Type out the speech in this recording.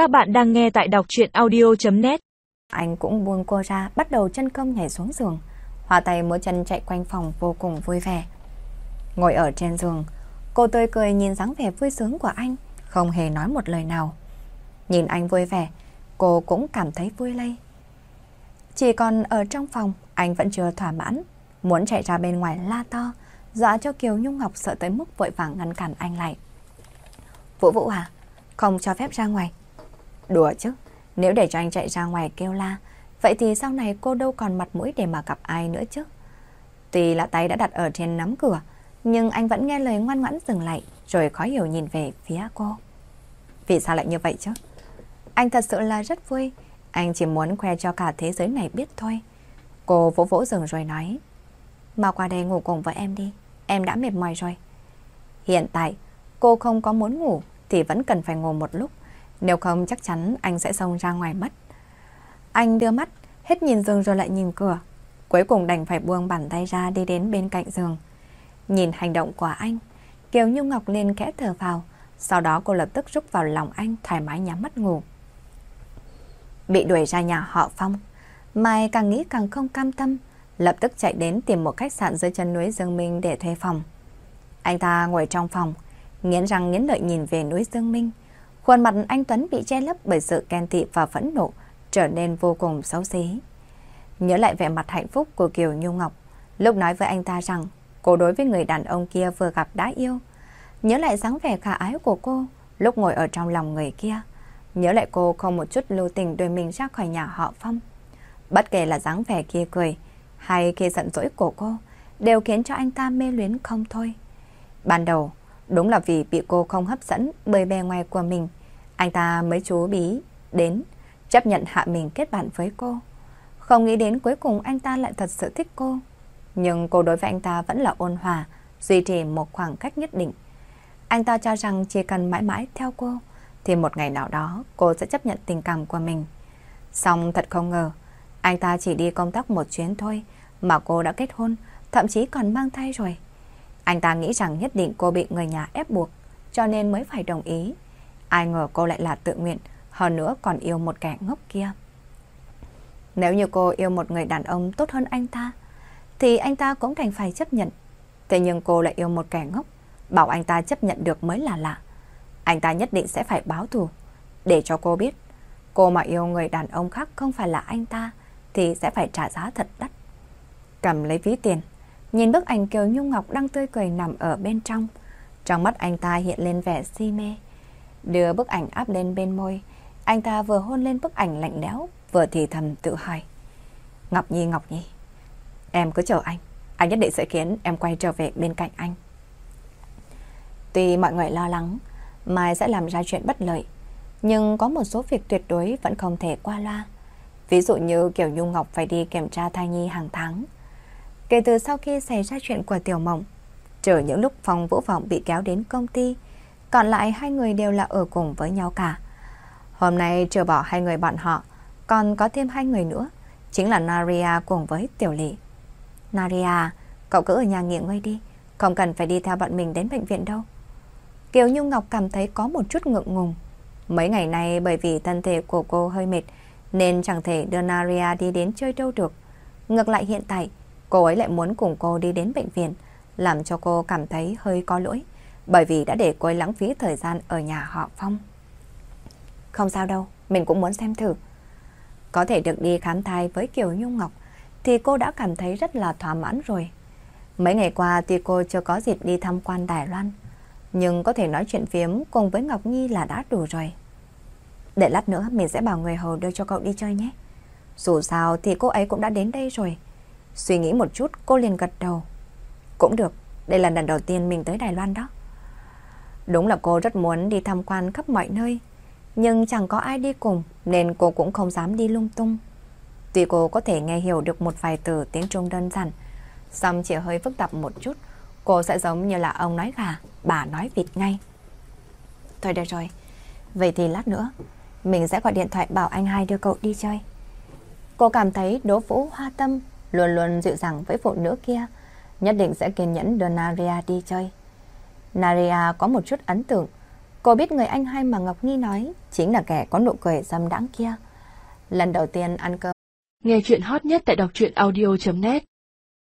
Các bạn đang nghe tại đọc chuyện audio.net Anh cũng buông cô ra, bắt đầu chân công nhảy xuống giường. Hòa tay múa chân chạy quanh phòng vô cùng vui vẻ. Ngồi ở trên giường, cô tươi cười nhìn dáng vẻ vui sướng của anh, không hề nói một lời nào. Nhìn anh vui vẻ, cô cũng cảm thấy vui lây. Chỉ còn ở trong phòng, anh vẫn chưa thỏa mãn, muốn chạy ra bên ngoài la to, dọa cho Kiều Nhung Ngọc sợ tới mức vội vàng ngăn cản anh lại. Vũ Vũ à, không cho phép ra ngoài. Đùa chứ, nếu để cho anh chạy ra ngoài kêu la, vậy thì sau này cô đâu còn mặt mũi để mà gặp ai nữa chứ. Tuy là tay đã đặt ở trên nắm cửa, nhưng anh vẫn nghe lời ngoan ngoãn dừng lại, rồi khó hiểu nhìn về phía cô. Vì sao lại như vậy chứ? Anh thật sự là rất vui, anh chỉ muốn khoe cho cả thế giới này biết thôi. Cô vỗ vỗ giường rồi nói, Mau qua đây ngủ cùng với em đi, em đã mệt mỏi rồi. Hiện tại, cô không có muốn ngủ thì vẫn cần phải ngủ một lúc. Nếu không chắc chắn anh sẽ xông ra ngoài mất. Anh đưa mắt, hết nhìn giường rồi lại nhìn cửa. Cuối cùng đành phải buông bàn tay ra đi đến bên cạnh giường. Nhìn hành động của anh, Kiều Nhung Ngọc lên kẽ thở vào. Sau đó cô lập tức rút vào lòng anh thoải mái nhắm mắt ngủ. Bị đuổi ra nhà họ Phong, Mai càng nghĩ càng không cam tâm, lập tức chạy đến tìm một khách sạn dưới chân núi Dương Minh để thuê phòng. Anh ta ngồi trong phòng, nghiến răng nghiến lợi nhìn về núi Dương Minh. Khuôn mặt anh Tuấn bị che lấp bởi sự ghen tị và phẫn nộ, trở nên vô cùng xấu xí. Nhớ lại vẻ mặt hạnh phúc của Kiều Nhu Ngọc, lúc nói với anh ta rằng cô đối với người đàn ông kia vừa gặp đã yêu. Nhớ lại dáng vẻ khả ái của cô lúc ngồi ở trong lòng người kia. Nhớ lại cô không một chút lưu tình đưa mình ra khỏi nhà họ Phong. Bất kể là dáng vẻ kia cười hay khi giận dỗi của cô, đều khiến cho anh ta mê luyến không thôi. Ban đầu, đúng là vì bị cô không hấp dẫn bởi bề ngoài của mình, anh ta mới chú bí đến, chấp nhận hạ mình kết bạn với cô. Không nghĩ đến cuối cùng anh ta lại thật sự thích cô. Nhưng cô đối với anh ta vẫn là ôn hòa, duy trì một khoảng cách nhất định. Anh ta cho rằng chỉ cần mãi mãi theo cô, thì một ngày nào đó cô sẽ chấp nhận tình cảm của mình. Xong thật không ngờ, anh ta chỉ đi công tác một chuyến thôi mà cô đã kết hôn, thậm chí còn mang thai rồi. Anh ta nghĩ rằng nhất định cô bị người nhà ép buộc, cho nên mới phải đồng ý. Ai ngờ cô lại là tự nguyện, hơn nữa còn yêu một kẻ ngốc kia. Nếu như cô yêu một người đàn ông tốt hơn anh ta, thì anh ta cũng thành phải chấp nhận. Thế nhưng cô lại yêu một kẻ ngốc, bảo anh ta chấp nhận được mới là lạ. Anh ta nhất định sẽ phải báo thù, để cho cô biết. Cô mà yêu người đàn ông khác không phải là anh ta, thì sẽ phải trả giá thật đắt. Cầm lấy ví tiền, nhìn bức ảnh Kiều Nhung Ngọc đang tươi cười nằm ở bên trong. Trong mắt anh ta hiện lên vẻ si mê. Đưa bức ảnh áp lên bên môi, anh ta vừa hôn lên bức ảnh lạnh lẽo, vừa thì thầm tự hỏi. Ngọc Nhi, Ngọc Nhi, em cứ chờ anh, anh nhất định sẽ khiến em quay trở về bên cạnh anh. Tuy mọi người lo lắng, Mai sẽ làm ra chuyện bất lợi, nhưng có một số việc tuyệt đối vẫn không thể qua loa. Ví dụ như Kiều Nhung Ngọc phải đi kiểm tra thai nhi hàng tháng. Kể từ sau khi xảy ra chuyện của Tiểu Mộng, trừ những lúc Phong Vũ Vọng bị kéo đến công ty, còn lại hai người đều là ở cùng với nhau cả. Hôm nay trừ bỏ hai người bọn họ, còn có thêm hai người nữa, chính là Naria cùng với Tiểu Lị. Naria, cậu cứ ở nhà nghỉ ngơi đi, không cần phải đi theo bọn mình đến bệnh viện đâu. Kiều Nhung Ngọc cảm thấy có một chút ngượng ngùng. Mấy ngày nay bởi vì thân thể của cô hơi mệt, nên chẳng thể đưa Naria đi đến chơi đâu được. Ngược lại hiện tại, cô ấy lại muốn cùng cô đi đến bệnh viện, làm cho cô cảm thấy hơi có lỗi, bởi vì đã để cô ấy lãng phí thời gian ở nhà họ Phong. Không sao đâu, mình cũng muốn xem thử. Có thể được đi khám thai với Kiều Nhung Ngọc, thì cô đã cảm thấy rất là thỏa mãn rồi. Mấy ngày qua tuy cô chưa có dịp đi tham quan Đài Loan, nhưng có thể nói chuyện phiếm cùng với Ngọc Nhi là đã đủ rồi. Để lát nữa mình sẽ bảo người hầu đưa cho cậu đi chơi nhé. Dù sao thì cô ấy cũng đã đến đây rồi. Suy nghĩ một chút cô liền gật đầu. Cũng được, đây là lần đầu tiên mình tới Đài Loan đó. Đúng là cô rất muốn đi tham quan khắp mọi nơi, nhưng chẳng có ai đi cùng nên cô cũng không dám đi lung tung. Tuy cô có thể nghe hiểu được một vài từ tiếng Trung đơn giản, xong chỉ hơi phức tạp một chút, cô sẽ giống như là ông nói gà, bà nói vịt ngay. Thôi được rồi, vậy thì lát nữa mình sẽ gọi điện thoại bảo anh hai đưa cậu đi chơi. Cô cảm thấy Đỗ Vũ Hoa Tâm luôn luôn dịu dàng với phụ nữ kia, nhất định sẽ kiên nhẫn đưa Naria đi chơi. Naria có một chút ấn tượng, Cô biết người anh hai mà Ngọc Nghi nói chính là kẻ có nụ cười dâm đãng kia. Lần đầu tiên ăn cơm. Nghe chuyện hot nhất tại đọc truyện audio.net